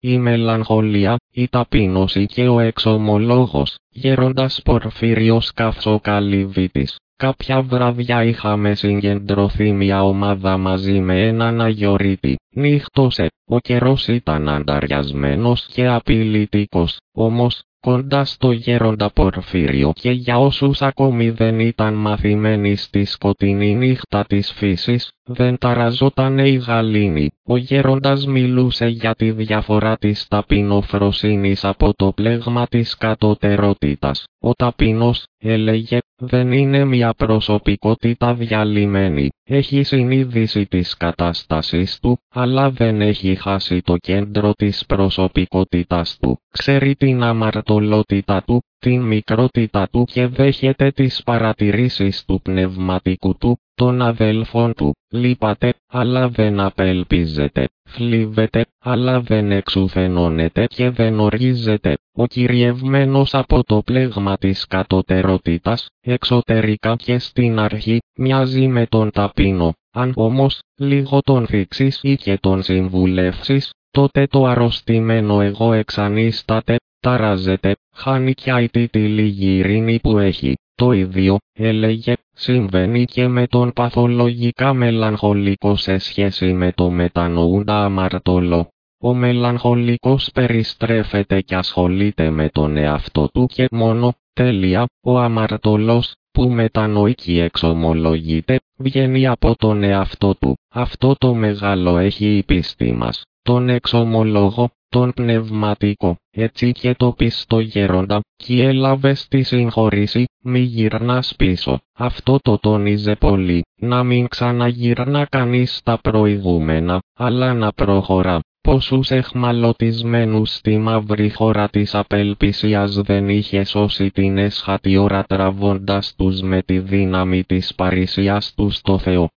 η μελαγχολία, η ταπείνωση και ο εξομολόγος, γέροντας Πορφύριος Καυσοκαλυβίτης. Κάποια βράδια είχαμε συγκεντρωθεί μια ομάδα μαζί με έναν αγιορείτη. Νύχτωσε, ο καιρός ήταν ανταριασμένος και απειλητικός, όμως κοντά στο γέροντα Πορφύριο και για όσους ακόμη δεν ήταν μαθημένοι στη σκοτεινή νύχτα της φύσης, δεν ταραζότανε η γαλήνη. Ο γέροντας μιλούσε για τη διαφορά της ταπεινοφροσύνης από το πλέγμα της κατωτερότητας. Ο ταπεινός, έλεγε, δεν είναι μια προσωπικότητα διαλυμένη. Έχει συνείδηση της κατάστασης του, αλλά δεν έχει χάσει το κέντρο της προσωπικότητας του. Ξέρει την αμαρτωλότητα του, την μικρότητα του και δέχεται τις παρατηρήσεις του πνευματικού του, των αδέλφων του. Λείπατε, αλλά δεν απελπίζετε. Φλίβετε, αλλά δεν εξουθενώνετε και δεν ορίζετε. Ο κυριευμένος από το πλέγμα της κατωτερότητας, εξωτερικά και στην αρχή, μοιάζει με τον ταπεινό. Αν όμως, λίγο τον θίξεις ή και τον συμβουλεύσεις, τότε το αρρωστημένο εγώ εξανίσταται, ταράζεται, χάνει κι τη λίγη ειρήνη που έχει. Το ίδιο, έλεγε, συμβαίνει και με τον παθολογικά μελαγχολικό σε σχέση με το μετανοούντα αμαρτωλό. Ο μελαγχολικός περιστρέφεται και ασχολείται με τον εαυτό του και μόνο, τέλεια, ο αμαρτωλός, που μετανοεί και εξομολογείται, βγαίνει από τον εαυτό του. Αυτό το μεγάλο έχει η πίστη μας. Τον εξομολόγο, τον πνευματικό, έτσι και το πιστό γέροντα, κι έλαβε στη συγχωρήση, μη γυρνάς πίσω. Αυτό το τόνιζε πολύ, να μην ξαναγυρνά κανείς στα προηγούμενα, αλλά να προχωρά. Πόσους εχμαλωτισμένους στη μαύρη χώρα της απελπισίας δεν είχε σώσει την έσχατη ώρα τραβώντας τους με τη δύναμη της παρησίας τους στο Θεό.